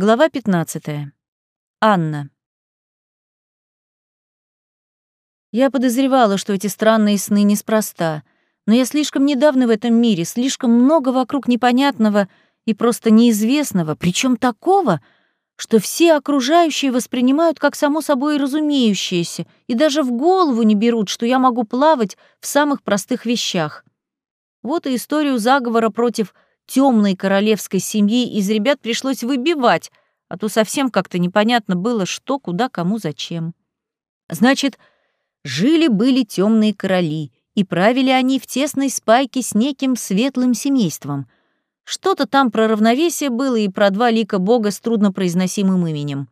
Глава 15. Анна. Я подозревала, что эти странные сны неспроста, но я слишком недавно в этом мире, слишком много вокруг непонятного и просто неизвестного, причем такого, что все окружающие воспринимают как само собой разумеющееся и даже в голову не берут, что я могу плавать в самых простых вещах. Вот и историю заговора против темной королевской семьи из ребят пришлось выбивать, а то совсем как-то непонятно было, что, куда, кому, зачем. Значит, жили-были темные короли, и правили они в тесной спайке с неким светлым семейством. Что-то там про равновесие было и про два лика бога с труднопроизносимым именем.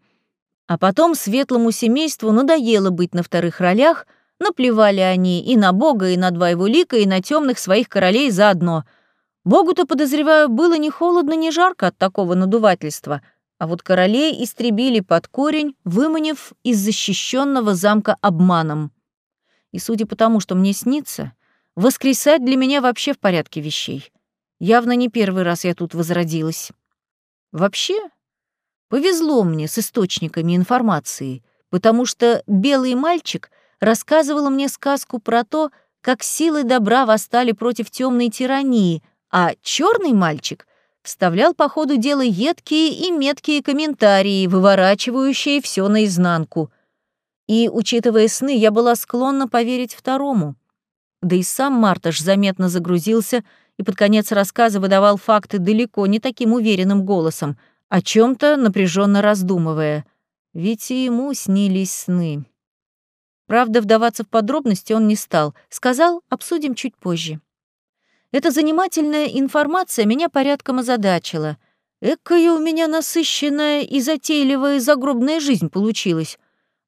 А потом светлому семейству надоело быть на вторых ролях, наплевали они и на бога, и на два его лика, и на темных своих королей заодно — Богу-то, подозреваю, было ни холодно, ни жарко от такого надувательства, а вот королей истребили под корень, выманив из защищенного замка обманом. И судя по тому, что мне снится, воскресать для меня вообще в порядке вещей. Явно не первый раз я тут возродилась. Вообще, повезло мне с источниками информации, потому что белый мальчик рассказывал мне сказку про то, как силы добра восстали против темной тирании — а черный мальчик вставлял по ходу дела едкие и меткие комментарии, выворачивающие все наизнанку. И, учитывая сны, я была склонна поверить второму. Да и сам Марташ заметно загрузился и под конец рассказа выдавал факты далеко не таким уверенным голосом, о чем то напряженно раздумывая. Ведь и ему снились сны. Правда, вдаваться в подробности он не стал. Сказал, обсудим чуть позже. Эта занимательная информация меня порядком озадачила. Экая у меня насыщенная и затейливая загробная жизнь получилась.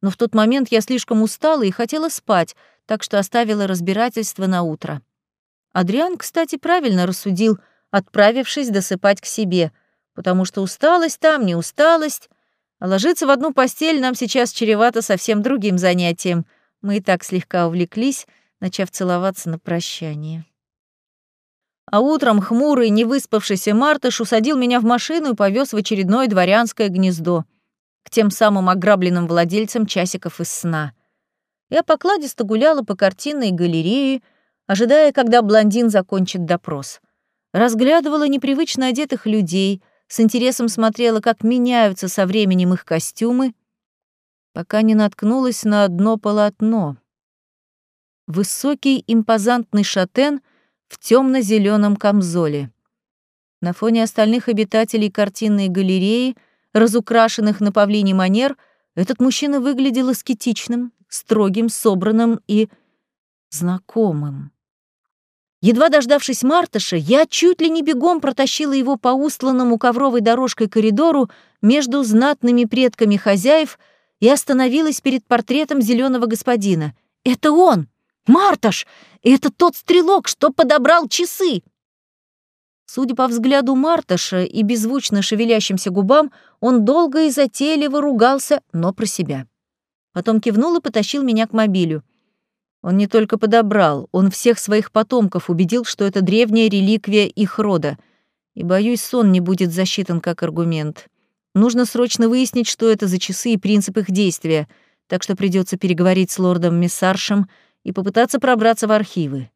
Но в тот момент я слишком устала и хотела спать, так что оставила разбирательство на утро. Адриан, кстати, правильно рассудил, отправившись досыпать к себе, потому что усталость там, не усталость, а ложиться в одну постель нам сейчас чревато совсем другим занятием. Мы и так слегка увлеклись, начав целоваться на прощание. А утром хмурый, невыспавшийся Мартыш усадил меня в машину и повез в очередное дворянское гнездо к тем самым ограбленным владельцам часиков из сна. Я покладисто гуляла по картинной галерее, ожидая, когда блондин закончит допрос. Разглядывала непривычно одетых людей, с интересом смотрела, как меняются со временем их костюмы, пока не наткнулась на одно полотно. Высокий импозантный шатен — в темно-зеленом камзоле. На фоне остальных обитателей картинной галереи, разукрашенных на павлиний манер, этот мужчина выглядел аскетичным, строгим, собранным и знакомым. Едва дождавшись Мартыша, я чуть ли не бегом протащила его по устланному ковровой дорожкой коридору между знатными предками хозяев и остановилась перед портретом зеленого господина. «Это он! Марташ! Это тот стрелок, что подобрал часы!» Судя по взгляду Марташа и беззвучно шевелящимся губам, он долго и затейливо ругался, но про себя. Потом кивнул и потащил меня к мобилю. Он не только подобрал, он всех своих потомков убедил, что это древняя реликвия их рода. И, боюсь, сон не будет засчитан как аргумент. Нужно срочно выяснить, что это за часы и принцип их действия, так что придется переговорить с лордом Миссаршем и попытаться пробраться в архивы.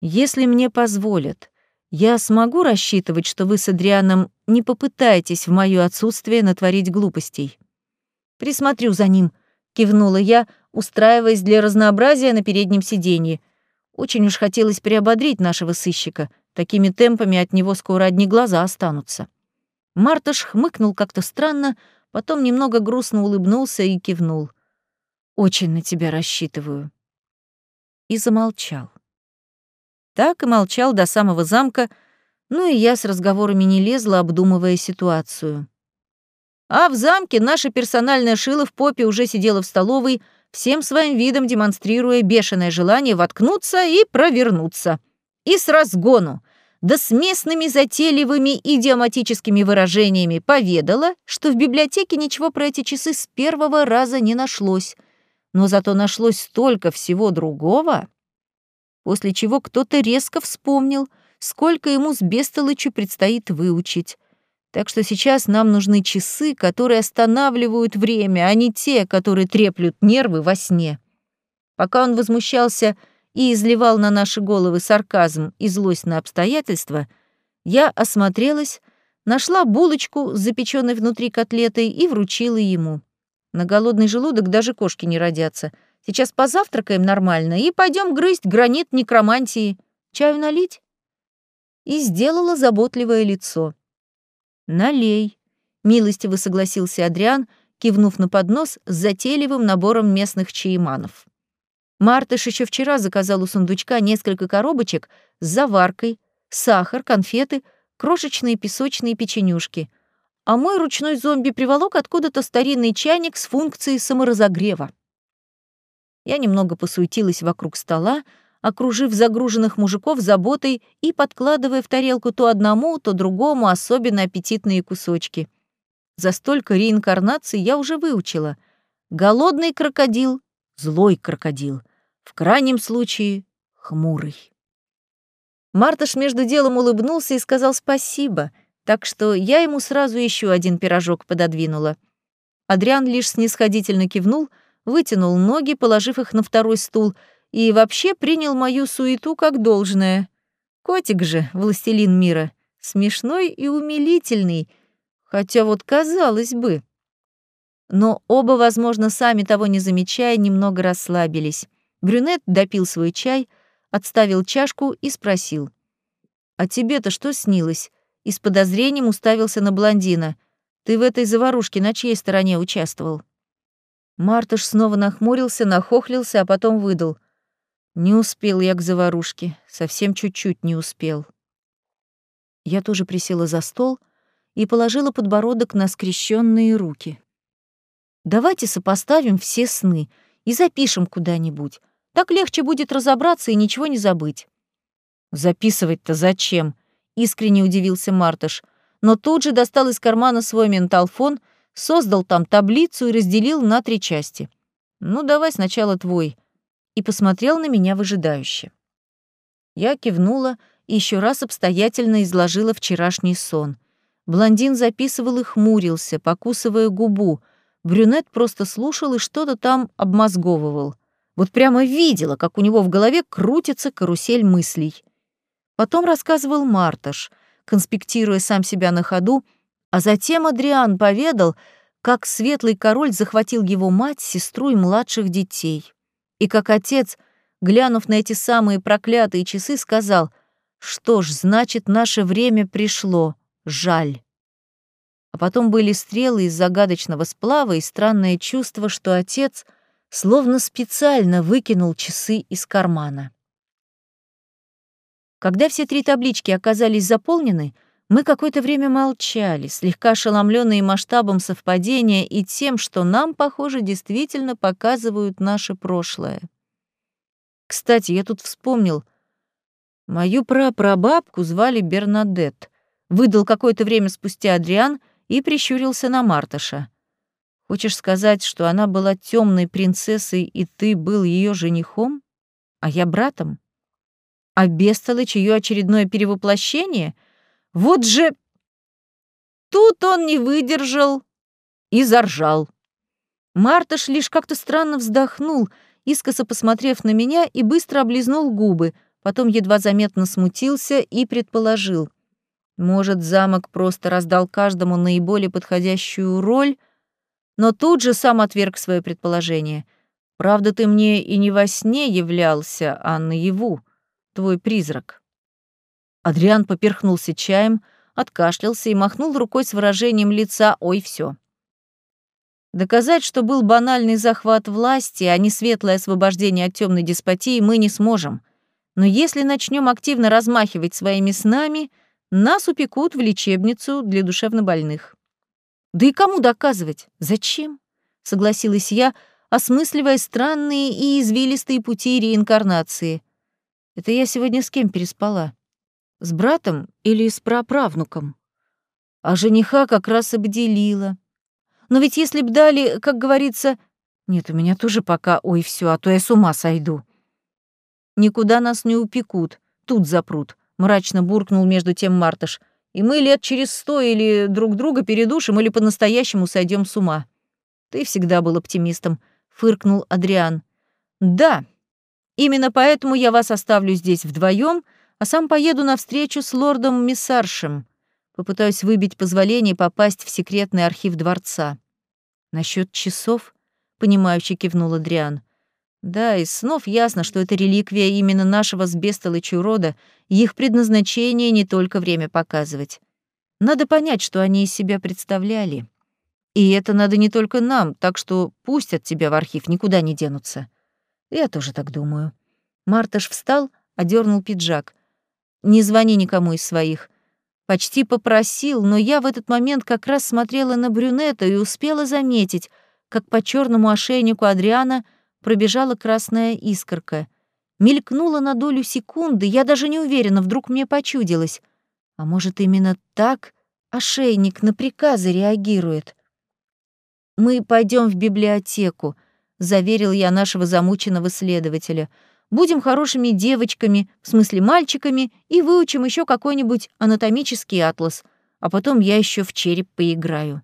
Если мне позволят, я смогу рассчитывать, что вы с Адрианом не попытаетесь в моё отсутствие натворить глупостей. Присмотрю за ним, кивнула я, устраиваясь для разнообразия на переднем сиденье. Очень уж хотелось приободрить нашего сыщика. Такими темпами от него скоро одни глаза останутся. Мартыш хмыкнул как-то странно, потом немного грустно улыбнулся и кивнул. «Очень на тебя рассчитываю» и замолчал. Так и молчал до самого замка, ну и я с разговорами не лезла, обдумывая ситуацию. А в замке наша персональная шила в попе уже сидела в столовой, всем своим видом демонстрируя бешеное желание воткнуться и провернуться. И с разгону, да с местными затейливыми идиоматическими выражениями поведала, что в библиотеке ничего про эти часы с первого раза не нашлось, но зато нашлось столько всего другого, после чего кто-то резко вспомнил, сколько ему с бестолычу предстоит выучить. Так что сейчас нам нужны часы, которые останавливают время, а не те, которые треплют нервы во сне. Пока он возмущался и изливал на наши головы сарказм и злость на обстоятельства, я осмотрелась, нашла булочку с запеченной внутри котлетой и вручила ему. На голодный желудок даже кошки не родятся. Сейчас позавтракаем нормально и пойдем грызть гранит некромантии. Чаю налить? И сделала заботливое лицо. «Налей», — милостиво согласился Адриан, кивнув на поднос с затейливым набором местных чаеманов. Мартыш еще вчера заказал у сундучка несколько коробочек с заваркой, сахар, конфеты, крошечные песочные печенюшки. А мой ручной зомби приволок откуда-то старинный чайник с функцией саморазогрева. Я немного посуетилась вокруг стола, окружив загруженных мужиков заботой и подкладывая в тарелку то одному, то другому особенно аппетитные кусочки. За столько реинкарнаций я уже выучила. Голодный крокодил — злой крокодил. В крайнем случае — хмурый. Мартыш между делом улыбнулся и сказал спасибо, так что я ему сразу еще один пирожок пододвинула. Адриан лишь снисходительно кивнул, вытянул ноги, положив их на второй стул — и вообще принял мою суету как должное. Котик же, властелин мира, смешной и умилительный, хотя вот казалось бы. Но оба, возможно, сами того не замечая, немного расслабились. Брюнет допил свой чай, отставил чашку и спросил. «А тебе-то что снилось?» И с подозрением уставился на блондина. «Ты в этой заварушке на чьей стороне участвовал?» Мартыш снова нахмурился, нахохлился, а потом выдал. Не успел я к заварушке, совсем чуть-чуть не успел. Я тоже присела за стол и положила подбородок на скрещенные руки. Давайте сопоставим все сны и запишем куда-нибудь. Так легче будет разобраться и ничего не забыть. Записывать-то зачем? Искренне удивился Мартыш, но тут же достал из кармана свой менталфон, создал там таблицу и разделил на три части. Ну, давай сначала твой и посмотрел на меня выжидающе. Я кивнула и еще раз обстоятельно изложила вчерашний сон. Блондин записывал и хмурился, покусывая губу. Брюнет просто слушал и что-то там обмозговывал. Вот прямо видела, как у него в голове крутится карусель мыслей. Потом рассказывал Марташ, конспектируя сам себя на ходу, а затем Адриан поведал, как светлый король захватил его мать, сестру и младших детей и как отец, глянув на эти самые проклятые часы, сказал, «Что ж, значит, наше время пришло. Жаль». А потом были стрелы из загадочного сплава и странное чувство, что отец словно специально выкинул часы из кармана. Когда все три таблички оказались заполнены, мы какое-то время молчали, слегка ошеломленные масштабом совпадения и тем, что нам, похоже, действительно показывают наше прошлое. Кстати, я тут вспомнил. Мою прапрабабку звали Бернадет. Выдал какое-то время спустя Адриан и прищурился на Марташа. Хочешь сказать, что она была темной принцессой, и ты был ее женихом, а я братом? А бестолочь ее очередное перевоплощение — вот же... Тут он не выдержал и заржал. Мартыш лишь как-то странно вздохнул, искоса посмотрев на меня и быстро облизнул губы, потом едва заметно смутился и предположил. Может, замок просто раздал каждому наиболее подходящую роль, но тут же сам отверг свое предположение. Правда, ты мне и не во сне являлся, а наяву, твой призрак. Адриан поперхнулся чаем, откашлялся и махнул рукой с выражением лица «Ой, все. Доказать, что был банальный захват власти, а не светлое освобождение от темной деспотии, мы не сможем. Но если начнем активно размахивать своими снами, нас упекут в лечебницу для душевнобольных. Да и кому доказывать? Зачем? Согласилась я, осмысливая странные и извилистые пути реинкарнации. Это я сегодня с кем переспала? С братом или с праправнуком? А жениха как раз обделила. Но ведь если б дали, как говорится... Нет, у меня тоже пока, ой, все, а то я с ума сойду. Никуда нас не упекут, тут запрут, мрачно буркнул между тем Мартыш. и мы лет через сто или друг друга передушим, или по-настоящему сойдем с ума. Ты всегда был оптимистом, фыркнул Адриан. Да, именно поэтому я вас оставлю здесь вдвоем, а сам поеду на встречу с лордом Миссаршем. Попытаюсь выбить позволение попасть в секретный архив дворца. Насчет часов, понимающе кивнул Адриан. Да, из снов ясно, что это реликвия именно нашего с рода, и их предназначение не только время показывать. Надо понять, что они из себя представляли. И это надо не только нам, так что пустят тебя в архив, никуда не денутся. Я тоже так думаю. Марташ встал, одернул пиджак. Не звони никому из своих. Почти попросил, но я в этот момент как раз смотрела на брюнета и успела заметить, как по черному ошейнику Адриана пробежала красная искорка. Мелькнула на долю секунды, я даже не уверена, вдруг мне почудилось. А может, именно так ошейник на приказы реагирует? «Мы пойдем в библиотеку», — заверил я нашего замученного следователя. «Будем хорошими девочками, в смысле мальчиками, и выучим еще какой-нибудь анатомический атлас, а потом я еще в череп поиграю».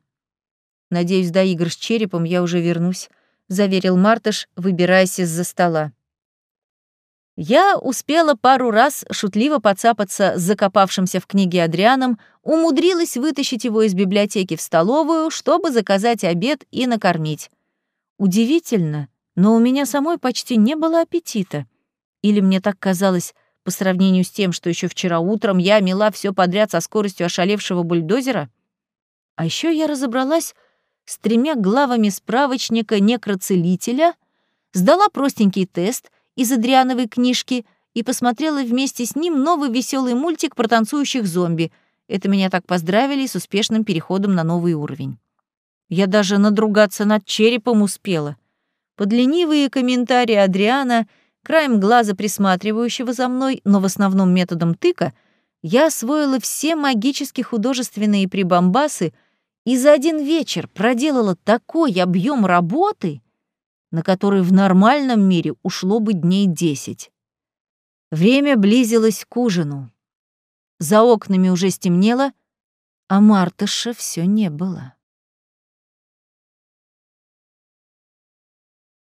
Надеюсь, до игр с черепом я уже вернусь заверил Мартыш, выбираясь из-за стола. Я успела пару раз шутливо подцапаться с закопавшимся в книге Адрианом, умудрилась вытащить его из библиотеки в столовую, чтобы заказать обед и накормить. Удивительно, но у меня самой почти не было аппетита. Или мне так казалось, по сравнению с тем, что еще вчера утром я мела все подряд со скоростью ошалевшего бульдозера? А еще я разобралась, с тремя главами справочника некроцелителя, сдала простенький тест из Адриановой книжки и посмотрела вместе с ним новый веселый мультик про танцующих зомби. Это меня так поздравили с успешным переходом на новый уровень. Я даже надругаться над черепом успела. Под ленивые комментарии Адриана, краем глаза присматривающего за мной, но в основном методом тыка, я освоила все магически художественные прибамбасы — и за один вечер проделала такой объем работы, на который в нормальном мире ушло бы дней десять. Время близилось к ужину. За окнами уже стемнело, а Мартыша все не было.